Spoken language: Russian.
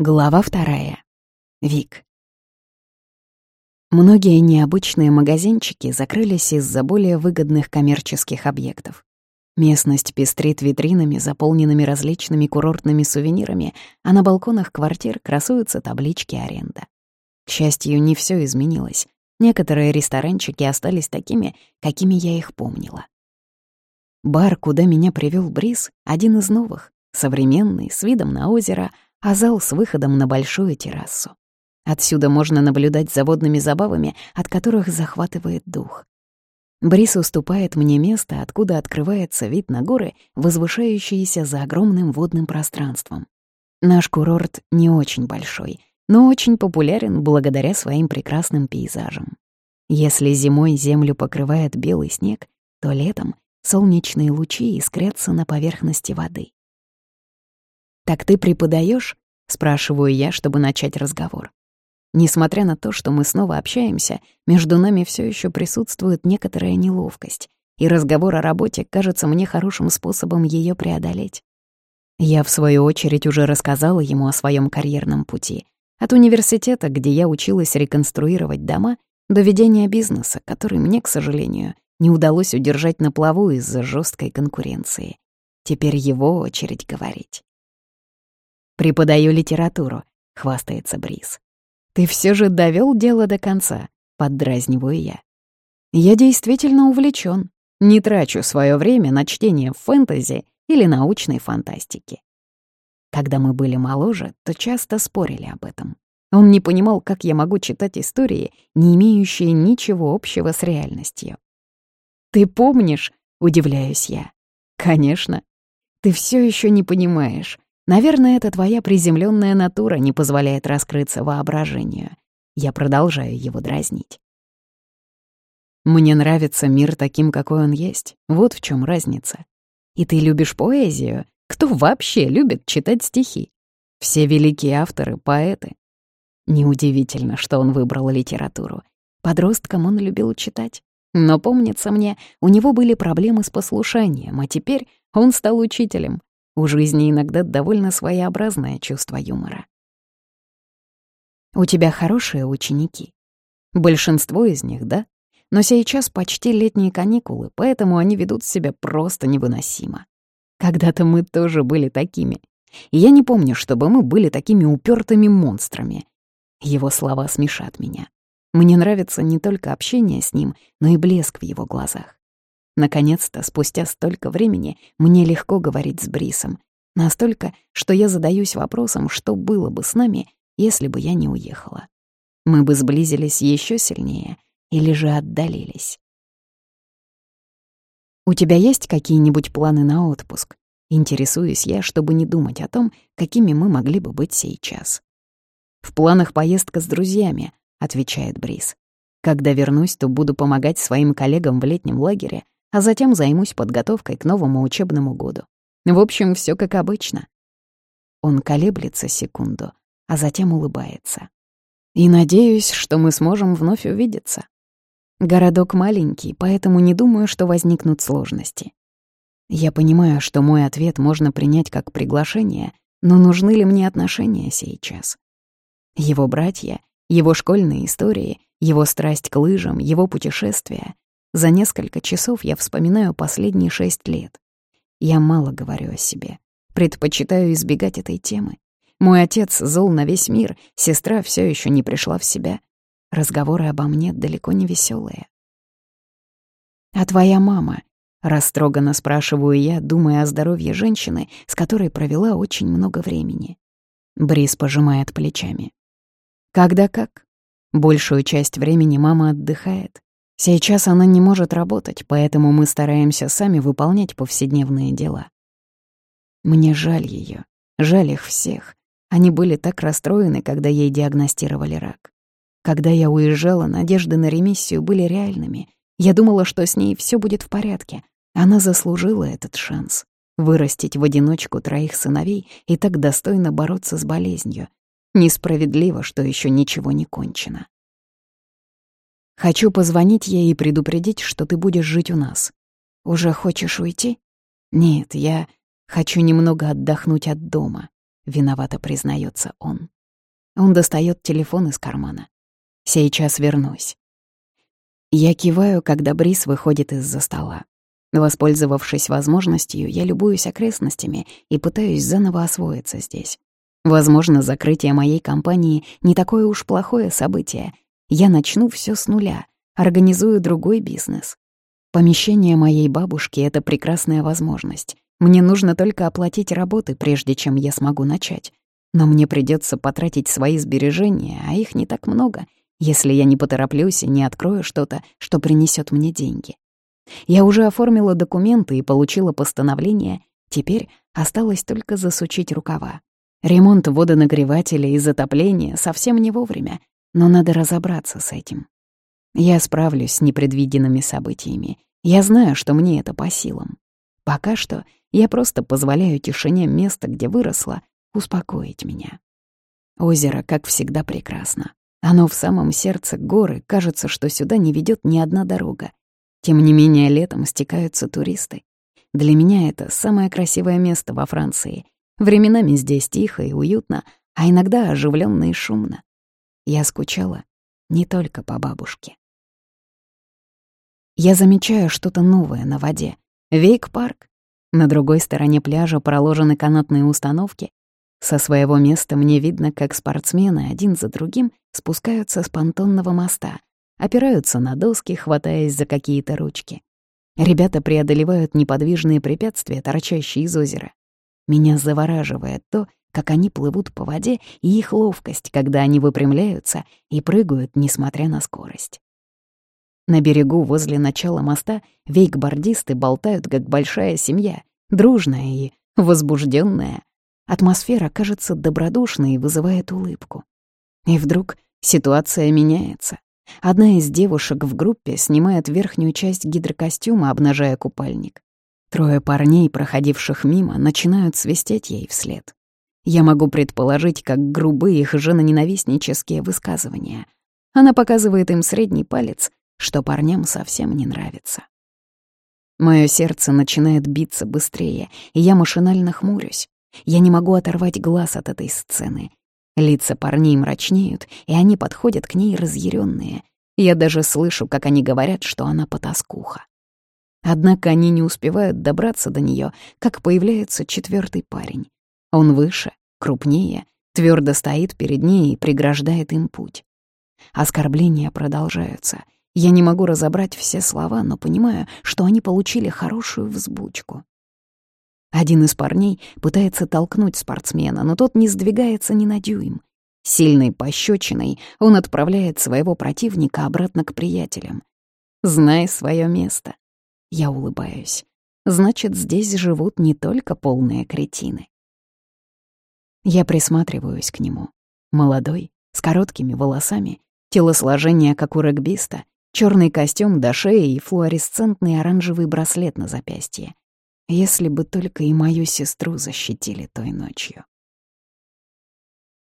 Глава вторая. Вик. Многие необычные магазинчики закрылись из-за более выгодных коммерческих объектов. Местность пестрит витринами, заполненными различными курортными сувенирами, а на балконах квартир красуются таблички аренда. К счастью, не все изменилось. Некоторые ресторанчики остались такими, какими я их помнила. Бар, куда меня привел Бриз, один из новых, современный, с видом на озеро — а зал с выходом на большую террасу. Отсюда можно наблюдать за водными забавами, от которых захватывает дух. Брис уступает мне место, откуда открывается вид на горы, возвышающиеся за огромным водным пространством. Наш курорт не очень большой, но очень популярен благодаря своим прекрасным пейзажам. Если зимой землю покрывает белый снег, то летом солнечные лучи искрятся на поверхности воды. «Так ты преподаешь? спрашиваю я, чтобы начать разговор. Несмотря на то, что мы снова общаемся, между нами все еще присутствует некоторая неловкость, и разговор о работе кажется мне хорошим способом ее преодолеть. Я, в свою очередь, уже рассказала ему о своем карьерном пути. От университета, где я училась реконструировать дома, до ведения бизнеса, который мне, к сожалению, не удалось удержать на плаву из-за жесткой конкуренции. Теперь его очередь говорить. «Преподаю литературу», — хвастается Бриз. «Ты все же довел дело до конца», — поддразниваю я. «Я действительно увлечен. Не трачу свое время на чтение фэнтези или научной фантастики». Когда мы были моложе, то часто спорили об этом. Он не понимал, как я могу читать истории, не имеющие ничего общего с реальностью. «Ты помнишь?» — удивляюсь я. «Конечно. Ты все еще не понимаешь. Наверное, это твоя приземленная натура не позволяет раскрыться воображению. Я продолжаю его дразнить. Мне нравится мир таким, какой он есть. Вот в чем разница. И ты любишь поэзию? Кто вообще любит читать стихи? Все великие авторы — поэты. Неудивительно, что он выбрал литературу. Подростком он любил читать. Но, помнится мне, у него были проблемы с послушанием, а теперь он стал учителем. У жизни иногда довольно своеобразное чувство юмора. У тебя хорошие ученики. Большинство из них, да? Но сейчас почти летние каникулы, поэтому они ведут себя просто невыносимо. Когда-то мы тоже были такими. И я не помню, чтобы мы были такими упертыми монстрами. Его слова смешат меня. Мне нравится не только общение с ним, но и блеск в его глазах. Наконец-то, спустя столько времени, мне легко говорить с Брисом. Настолько, что я задаюсь вопросом, что было бы с нами, если бы я не уехала. Мы бы сблизились еще сильнее или же отдалились. «У тебя есть какие-нибудь планы на отпуск?» Интересуюсь я, чтобы не думать о том, какими мы могли бы быть сейчас. «В планах поездка с друзьями», — отвечает Брис. «Когда вернусь, то буду помогать своим коллегам в летнем лагере, а затем займусь подготовкой к новому учебному году. В общем, все как обычно. Он колеблется секунду, а затем улыбается. И надеюсь, что мы сможем вновь увидеться. Городок маленький, поэтому не думаю, что возникнут сложности. Я понимаю, что мой ответ можно принять как приглашение, но нужны ли мне отношения сейчас? Его братья, его школьные истории, его страсть к лыжам, его путешествия за несколько часов я вспоминаю последние шесть лет. Я мало говорю о себе. Предпочитаю избегать этой темы. Мой отец зол на весь мир, сестра все еще не пришла в себя. Разговоры обо мне далеко не веселые. «А твоя мама?» — растроганно спрашиваю я, думая о здоровье женщины, с которой провела очень много времени. Брис пожимает плечами. «Когда как? Большую часть времени мама отдыхает. Сейчас она не может работать, поэтому мы стараемся сами выполнять повседневные дела. Мне жаль ее, жаль их всех. Они были так расстроены, когда ей диагностировали рак. Когда я уезжала, надежды на ремиссию были реальными. Я думала, что с ней все будет в порядке. Она заслужила этот шанс. Вырастить в одиночку троих сыновей и так достойно бороться с болезнью. Несправедливо, что еще ничего не кончено. Хочу позвонить ей и предупредить, что ты будешь жить у нас. Уже хочешь уйти? Нет, я хочу немного отдохнуть от дома. виновато признается он. Он достает телефон из кармана. Сейчас вернусь. Я киваю, когда Брис выходит из-за стола. Воспользовавшись возможностью, я любуюсь окрестностями и пытаюсь заново освоиться здесь. Возможно, закрытие моей компании не такое уж плохое событие. Я начну все с нуля, организую другой бизнес. Помещение моей бабушки — это прекрасная возможность. Мне нужно только оплатить работы, прежде чем я смогу начать. Но мне придется потратить свои сбережения, а их не так много, если я не потороплюсь и не открою что-то, что принесет мне деньги. Я уже оформила документы и получила постановление, теперь осталось только засучить рукава. Ремонт водонагревателя и затопления совсем не вовремя, но надо разобраться с этим. Я справлюсь с непредвиденными событиями. Я знаю, что мне это по силам. Пока что я просто позволяю тишине места, где выросла, успокоить меня. Озеро, как всегда, прекрасно. Оно в самом сердце горы, кажется, что сюда не ведет ни одна дорога. Тем не менее, летом стекаются туристы. Для меня это самое красивое место во Франции. Временами здесь тихо и уютно, а иногда оживленно и шумно. Я скучала не только по бабушке. Я замечаю что-то новое на воде. Вейк-парк. На другой стороне пляжа проложены канатные установки. Со своего места мне видно, как спортсмены один за другим спускаются с понтонного моста, опираются на доски, хватаясь за какие-то ручки. Ребята преодолевают неподвижные препятствия, торчащие из озера. Меня завораживает то, как они плывут по воде, и их ловкость, когда они выпрямляются и прыгают, несмотря на скорость. На берегу возле начала моста вейкбордисты болтают, как большая семья, дружная и возбужденная. Атмосфера кажется добродушной и вызывает улыбку. И вдруг ситуация меняется. Одна из девушек в группе снимает верхнюю часть гидрокостюма, обнажая купальник. Трое парней, проходивших мимо, начинают свистеть ей вслед. Я могу предположить, как грубы их женоненавистнические высказывания. Она показывает им средний палец, что парням совсем не нравится. Моё сердце начинает биться быстрее, и я машинально хмурюсь. Я не могу оторвать глаз от этой сцены. Лица парней мрачнеют, и они подходят к ней разъяренные. Я даже слышу, как они говорят, что она потаскуха. Однако они не успевают добраться до нее, как появляется четвертый парень. Он выше, крупнее, твердо стоит перед ней и преграждает им путь. Оскорбления продолжаются. Я не могу разобрать все слова, но понимаю, что они получили хорошую взбучку. Один из парней пытается толкнуть спортсмена, но тот не сдвигается ни на дюйм. Сильной пощечиной он отправляет своего противника обратно к приятелям. «Знай свое место». Я улыбаюсь. Значит, здесь живут не только полные кретины. Я присматриваюсь к нему. Молодой, с короткими волосами, телосложение, как у регбиста, черный костюм до шеи и флуоресцентный оранжевый браслет на запястье. Если бы только и мою сестру защитили той ночью.